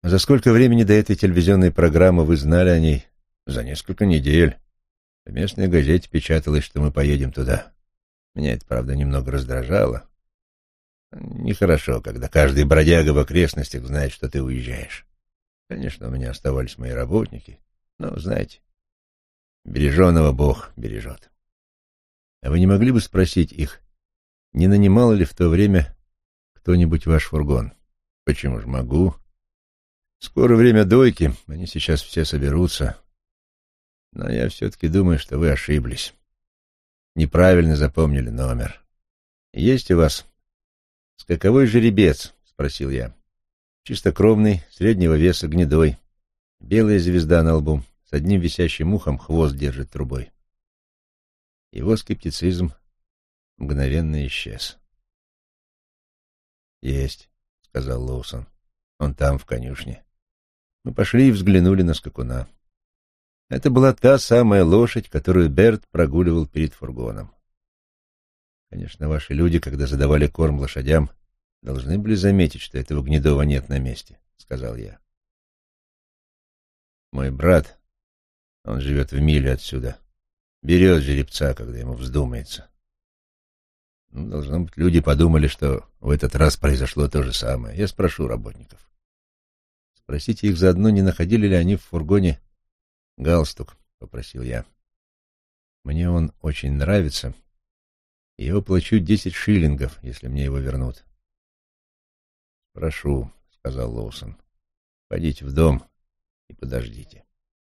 За сколько времени до этой телевизионной программы вы знали о ней? За несколько недель. В местной газете печаталось, что мы поедем туда. Меня это, правда, немного раздражало. Нехорошо, когда каждый бродяга в окрестностях знает, что ты уезжаешь. Конечно, у меня оставались мои работники, но, знаете, береженого Бог бережет. А вы не могли бы спросить их, не нанимал ли в то время кто-нибудь ваш фургон? Почему же могу? Скоро время дойки, они сейчас все соберутся. Но я все-таки думаю, что вы ошиблись. Неправильно запомнили номер. Есть у вас скаковой жеребец? Спросил я. Чистокровный, среднего веса, гнедой. Белая звезда на лбу, с одним висящим ухом хвост держит трубой. Его скептицизм мгновенно исчез. «Есть», — сказал Лоусон. «Он там, в конюшне». Мы пошли и взглянули на скакуна. Это была та самая лошадь, которую Берт прогуливал перед фургоном. Конечно, ваши люди, когда задавали корм лошадям, должны были заметить, что этого гнедого нет на месте, — сказал я. Мой брат, он живет в миле отсюда, берет жеребца, когда ему вздумается. Ну, должно быть, люди подумали, что в этот раз произошло то же самое. Я спрошу работников. Спросите их заодно, не находили ли они в фургоне галстук, — попросил я. Мне он очень нравится, и я уплачу десять шиллингов, если мне его вернут. — Прошу, — сказал Лоусон. — Пойдите в дом и подождите.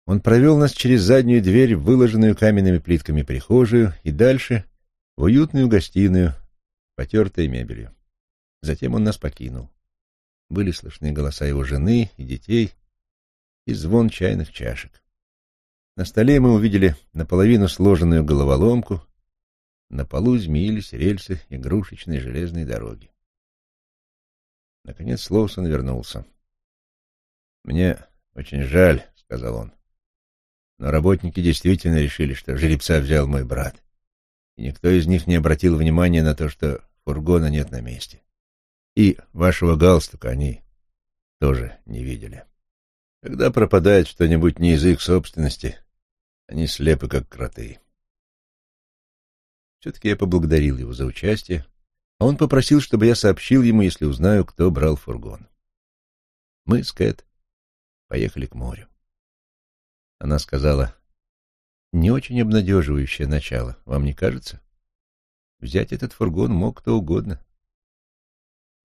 Он провел нас через заднюю дверь выложенную каменными плитками прихожую и дальше в уютную гостиную, потертой мебелью. Затем он нас покинул. Были слышны голоса его жены и детей и звон чайных чашек. На столе мы увидели наполовину сложенную головоломку, на полу змеились рельсы игрушечной железной дороги. Наконец Лоусон вернулся. «Мне очень жаль», — сказал он. «Но работники действительно решили, что жеребца взял мой брат и никто из них не обратил внимания на то, что фургона нет на месте. И вашего галстука они тоже не видели. Когда пропадает что-нибудь не из их собственности, они слепы, как кроты. Все-таки я поблагодарил его за участие, а он попросил, чтобы я сообщил ему, если узнаю, кто брал фургон. Мы с Кэт поехали к морю. Она сказала, не очень обнадеживающее начало, вам не кажется? Взять этот фургон мог кто угодно.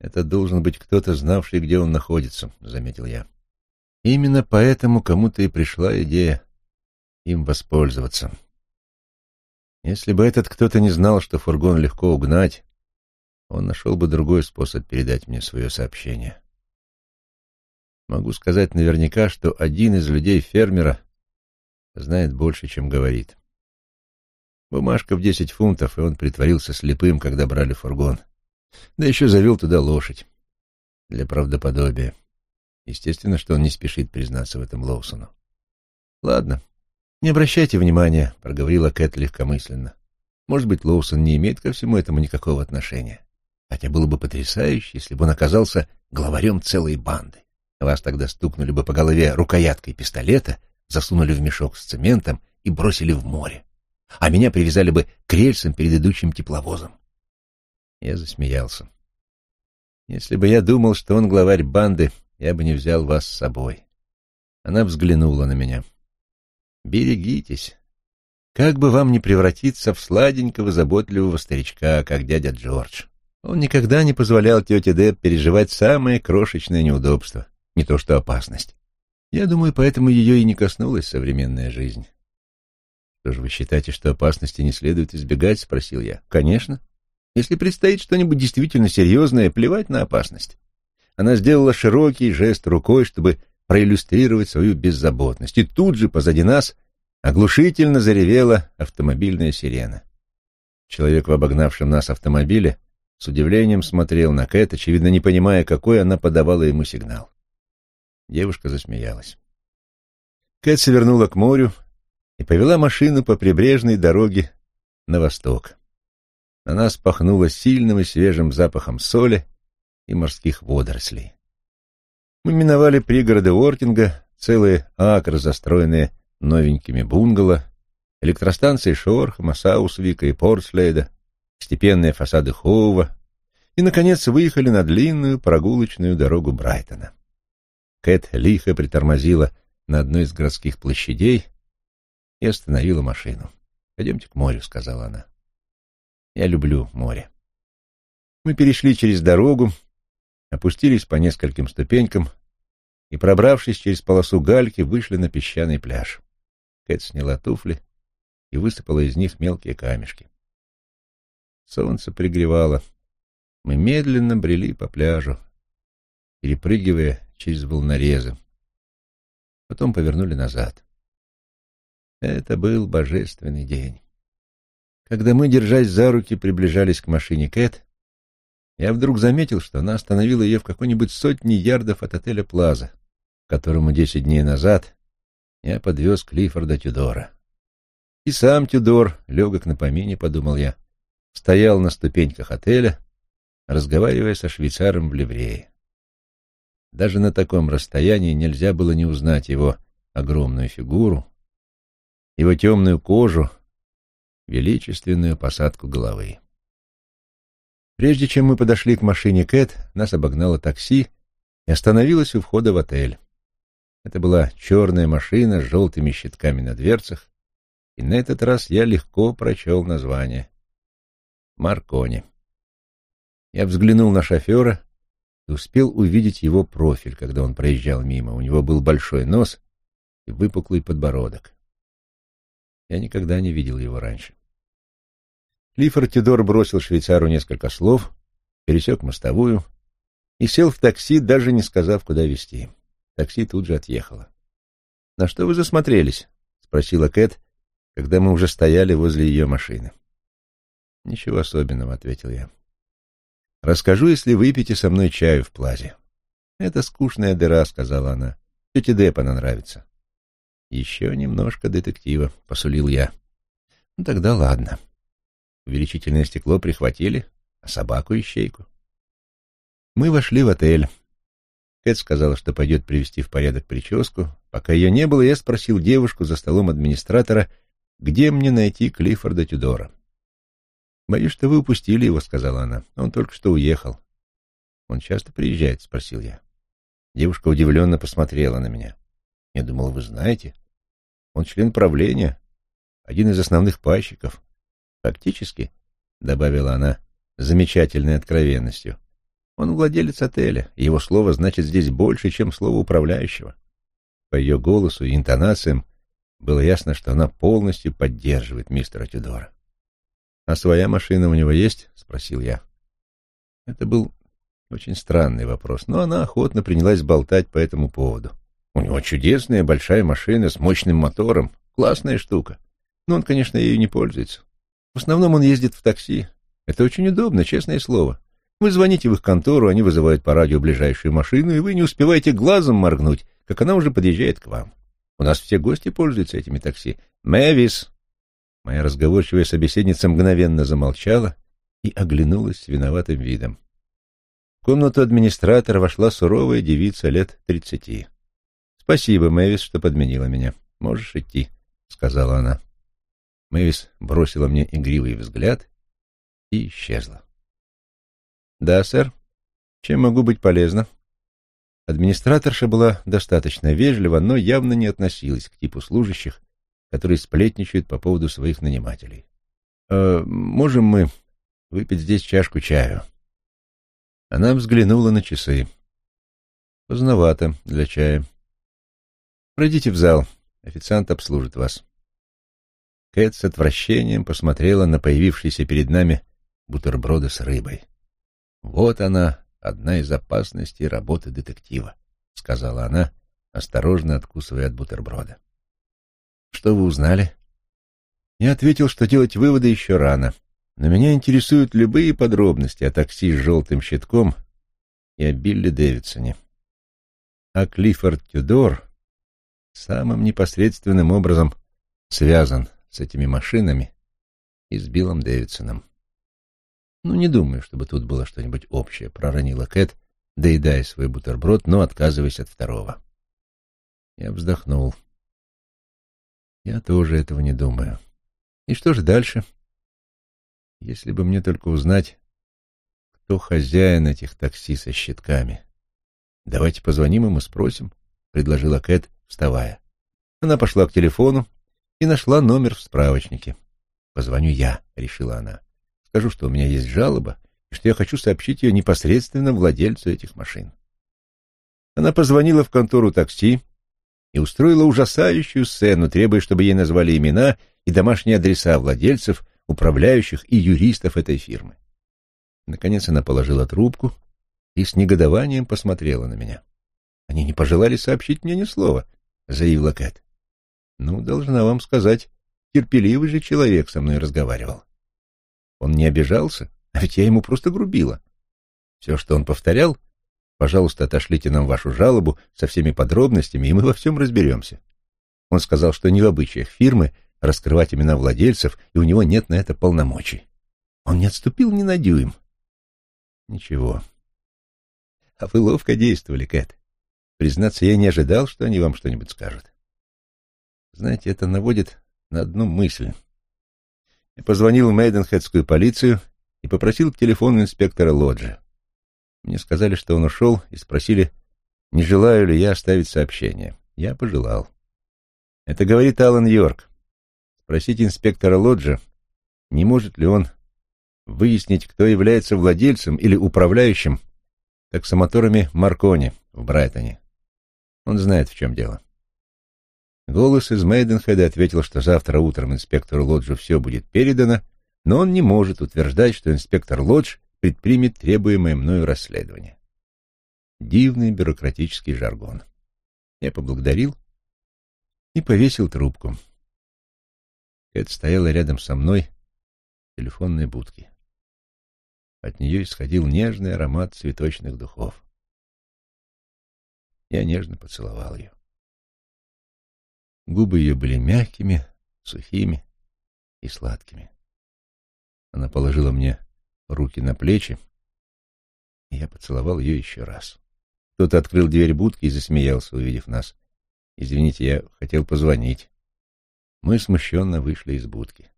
Это должен быть кто-то, знавший, где он находится, — заметил я. Именно поэтому кому-то и пришла идея им воспользоваться. Если бы этот кто-то не знал, что фургон легко угнать, он нашел бы другой способ передать мне свое сообщение. Могу сказать наверняка, что один из людей фермера знает больше, чем говорит. Бумажка в десять фунтов, и он притворился слепым, когда брали фургон. Да еще завел туда лошадь. Для правдоподобия. Естественно, что он не спешит признаться в этом Лоусону. «Ладно, не обращайте внимания», — проговорила Кэт легкомысленно. «Может быть, Лоусон не имеет ко всему этому никакого отношения. Хотя было бы потрясающе, если бы он оказался главарем целой банды. Вас тогда стукнули бы по голове рукояткой пистолета, засунули в мешок с цементом и бросили в море, а меня привязали бы к рельсам перед идущим тепловозом. Я засмеялся. Если бы я думал, что он главарь банды, я бы не взял вас с собой. Она взглянула на меня. Берегитесь. Как бы вам не превратиться в сладенького, заботливого старичка, как дядя Джордж. Он никогда не позволял тете Деб переживать самые крошечные неудобства, не то что опасность. Я думаю, поэтому ее и не коснулась современная жизнь. Что же вы считаете, что опасности не следует избегать? Спросил я. Конечно. Если предстоит что-нибудь действительно серьезное, плевать на опасность. Она сделала широкий жест рукой, чтобы проиллюстрировать свою беззаботность. И тут же позади нас оглушительно заревела автомобильная сирена. Человек в обогнавшем нас автомобиле с удивлением смотрел на Кэт, очевидно, не понимая, какой она подавала ему сигнал. Девушка засмеялась. Кэт свернула к морю и повела машину по прибрежной дороге на восток. На нас пахнуло сильным и свежим запахом соли и морских водорослей. Мы миновали пригороды Уортинга, целые акры, застроенные новенькими бунгало, электростанции Шорхама, Саусвика и Портслейда, степенные фасады Хоува и, наконец, выехали на длинную прогулочную дорогу Брайтона. Кэт лихо притормозила на одной из городских площадей и остановила машину. «Пойдемте к морю», — сказала она. Я люблю море. Мы перешли через дорогу, опустились по нескольким ступенькам и, пробравшись через полосу гальки, вышли на песчаный пляж. Кэт сняла туфли и высыпала из них мелкие камешки. Солнце пригревало. Мы медленно брели по пляжу, перепрыгивая через волнорезы. Потом повернули назад. Это был божественный день. Когда мы, держась за руки, приближались к машине Кэт, я вдруг заметил, что она остановила ее в какой-нибудь сотне ярдов от отеля «Плаза», к которому десять дней назад я подвез Клиффорда Тюдора. И сам Тюдор, легок на помине, подумал я, стоял на ступеньках отеля, разговаривая со швейцаром в ливрее. Даже на таком расстоянии нельзя было не узнать его огромную фигуру, его темную кожу, величественную посадку головы. Прежде чем мы подошли к машине Кэт, нас обогнало такси и остановилось у входа в отель. Это была черная машина с желтыми щитками на дверцах, и на этот раз я легко прочел название. Маркони. Я взглянул на шофера и успел увидеть его профиль, когда он проезжал мимо. У него был большой нос и выпуклый подбородок. Я никогда не видел его раньше. Клиффорд Тидор бросил швейцару несколько слов, пересек мостовую и сел в такси, даже не сказав, куда везти. Такси тут же отъехало. — На что вы засмотрелись? — спросила Кэт, когда мы уже стояли возле ее машины. — Ничего особенного, — ответил я. — Расскажу, если выпьете со мной чаю в плазе. — Это скучная дыра, — сказала она. — Тете Деп она нравится. Еще немножко детектива, — посулил я. Ну, тогда ладно. Увеличительное стекло прихватили, а собаку-ищейку. Мы вошли в отель. Кэт сказала, что пойдет привести в порядок прическу. Пока ее не было, я спросил девушку за столом администратора, где мне найти Клиффорда Тюдора. «Боюсь, что вы упустили его», — сказала она. «Он только что уехал». «Он часто приезжает?» — спросил я. Девушка удивленно посмотрела на меня. Я думал, вы знаете. Он член правления, один из основных пайщиков. Фактически, — добавила она с замечательной откровенностью, — он владелец отеля, его слово значит здесь больше, чем слово управляющего. По ее голосу и интонациям было ясно, что она полностью поддерживает мистера Тюдора. — А своя машина у него есть? — спросил я. Это был очень странный вопрос, но она охотно принялась болтать по этому поводу. — у него чудесная большая машина с мощным мотором. Классная штука. Но он, конечно, ею не пользуется. В основном он ездит в такси. Это очень удобно, честное слово. Вы звоните в их контору, они вызывают по радио ближайшую машину, и вы не успеваете глазом моргнуть, как она уже подъезжает к вам. У нас все гости пользуются этими такси. Мэвис! Моя разговорчивая собеседница мгновенно замолчала и оглянулась с виноватым видом. В комнату администратора вошла суровая девица лет тридцати. «Спасибо, Мэвис, что подменила меня. Можешь идти», — сказала она. Мэвис бросила мне игривый взгляд и исчезла. «Да, сэр. Чем могу быть полезна?» Администраторша была достаточно вежлива, но явно не относилась к типу служащих, которые сплетничают по поводу своих нанимателей. «Э, «Можем мы выпить здесь чашку чаю?» Она взглянула на часы. «Поздновато для чая. Пройдите в зал, официант обслужит вас. Кэт с отвращением посмотрела на появившиеся перед нами бутерброды с рыбой. «Вот она, одна из опасностей работы детектива», — сказала она, осторожно откусывая от бутерброда. «Что вы узнали?» Я ответил, что делать выводы еще рано, но меня интересуют любые подробности о такси с желтым щитком и о Билли Дэвидсоне. А Клиффорд Тюдор самым непосредственным образом связан с этими машинами и с Биллом Дэвидсоном. Ну, не думаю, чтобы тут было что-нибудь общее, проронила Кэт, доедая свой бутерброд, но отказываясь от второго. Я вздохнул. Я тоже этого не думаю. И что же дальше? Если бы мне только узнать, кто хозяин этих такси со щитками. Давайте позвоним им и спросим, — предложила Кэт, вставая. Она пошла к телефону и нашла номер в справочнике. «Позвоню я», — решила она. Скажу, что у меня есть жалоба, и что я хочу сообщить ее непосредственно владельцу этих машин. Она позвонила в контору такси и устроила ужасающую сцену, требуя, чтобы ей назвали имена и домашние адреса владельцев, управляющих и юристов этой фирмы. Наконец она положила трубку и с негодованием посмотрела на меня. «Они не пожелали сообщить мне ни слова», — заявила Кэт. «Ну, должна вам сказать, терпеливый же человек со мной разговаривал. Он не обижался, а ведь я ему просто грубила. Все, что он повторял, пожалуйста, отошлите нам вашу жалобу со всеми подробностями, и мы во всем разберемся. Он сказал, что не в обычаях фирмы раскрывать имена владельцев, и у него нет на это полномочий. Он не отступил ни на дюйм. Ничего. А вы ловко действовали, Кэт. Признаться, я не ожидал, что они вам что-нибудь скажут. Знаете, это наводит на одну мысль. Я позвонил в Мейденхедскую полицию и попросил к телефону инспектора Лоджи. Мне сказали, что он ушел, и спросили, не желаю ли я оставить сообщение. Я пожелал. Это говорит Алан Йорк. Спросите инспектора Лоджа, не может ли он выяснить, кто является владельцем или управляющим таксомоторами Маркони в Брайтоне. Он знает, в чем дело. Голос из Мейденхеда ответил, что завтра утром инспектору Лоджу все будет передано, но он не может утверждать, что инспектор Лодж предпримет требуемое мною расследование. Дивный бюрократический жаргон. Я поблагодарил и повесил трубку. Кэт стояла рядом со мной в телефонной будке. От нее исходил нежный аромат цветочных духов. Я нежно поцеловал ее. Губы ее были мягкими, сухими и сладкими. Она положила мне руки на плечи, и я поцеловал ее еще раз. Кто-то открыл дверь будки и засмеялся, увидев нас. «Извините, я хотел позвонить». Мы смущенно вышли из будки.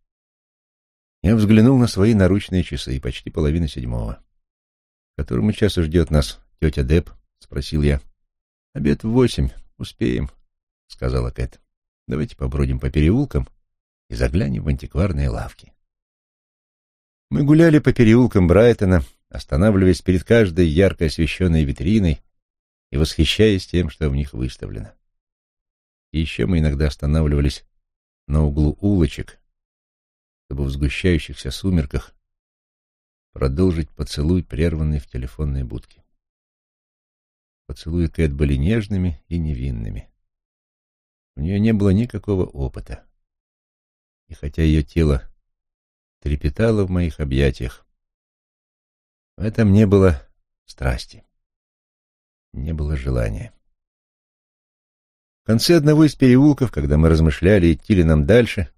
Я взглянул на свои наручные часы, почти половина седьмого. — Которому часу ждет нас тетя Деп? — спросил я. — Обед в восемь. Успеем, — сказала Кэт. — Давайте побродим по переулкам и заглянем в антикварные лавки. Мы гуляли по переулкам Брайтона, останавливаясь перед каждой ярко освещенной витриной и восхищаясь тем, что в них выставлено. И еще мы иногда останавливались на углу улочек, чтобы в сгущающихся сумерках продолжить поцелуй, прерванный в телефонной будке. Поцелуи Кэт были нежными и невинными. У нее не было никакого опыта. И хотя ее тело трепетало в моих объятиях, в этом не было страсти, не было желания. В конце одного из переулков, когда мы размышляли, идти ли нам дальше,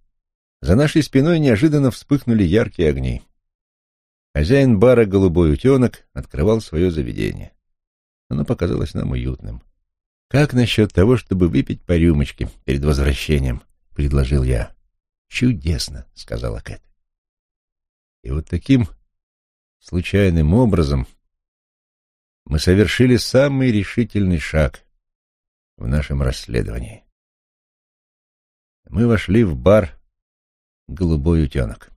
за нашей спиной неожиданно вспыхнули яркие огни. Хозяин бара «Голубой утенок» открывал свое заведение. Оно показалось нам уютным. «Как насчет того, чтобы выпить по рюмочке перед возвращением?» — предложил я. «Чудесно», — сказала Кэт. И вот таким случайным образом мы совершили самый решительный шаг в нашем расследовании. Мы вошли в бар голубой утенок.